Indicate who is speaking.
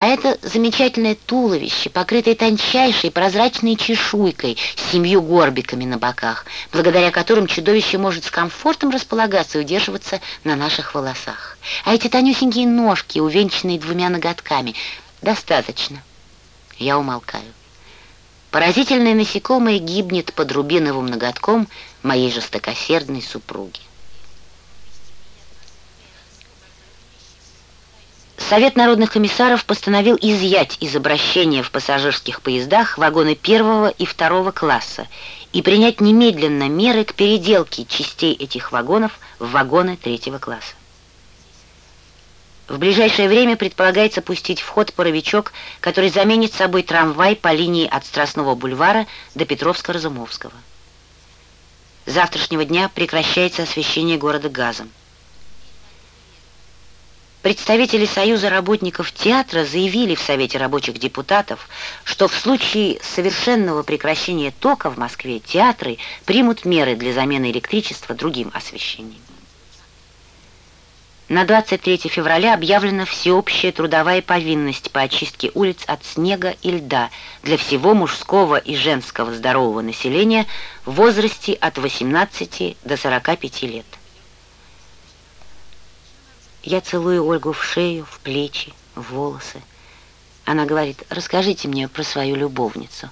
Speaker 1: А это замечательное туловище, покрытое тончайшей прозрачной чешуйкой с семью горбиками на боках, благодаря которым чудовище может с комфортом располагаться и удерживаться на наших волосах. А эти тонюсенькие ножки, увенчанные двумя ноготками, достаточно. Я умолкаю. Поразительное насекомое гибнет под рубиновым ноготком моей жестокосердной супруги. Совет народных комиссаров постановил изъять из обращения в пассажирских поездах вагоны первого и второго класса и принять немедленно меры к переделке частей этих вагонов в вагоны третьего класса. В ближайшее время предполагается пустить в ход паровичок, который заменит собой трамвай по линии от Страстного бульвара до Петровско-Разумовского. С завтрашнего дня прекращается освещение города газом. Представители Союза работников театра заявили в Совете рабочих депутатов, что в случае совершенного прекращения тока в Москве театры примут меры для замены электричества другим освещением. На 23 февраля объявлена всеобщая трудовая повинность по очистке улиц от снега и льда для всего мужского и женского здорового населения в возрасте от 18 до 45 лет. Я целую Ольгу в шею, в плечи, в волосы. Она говорит, расскажите мне про свою любовницу.